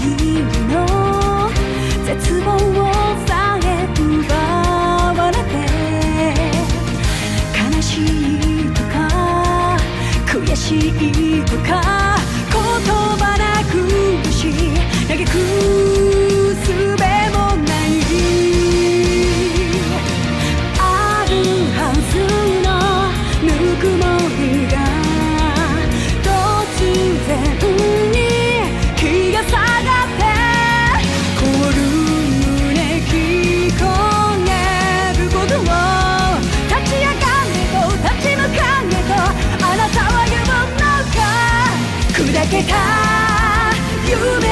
日々の絶望をさえ奪われて悲しいとか悔しいとか。けた夢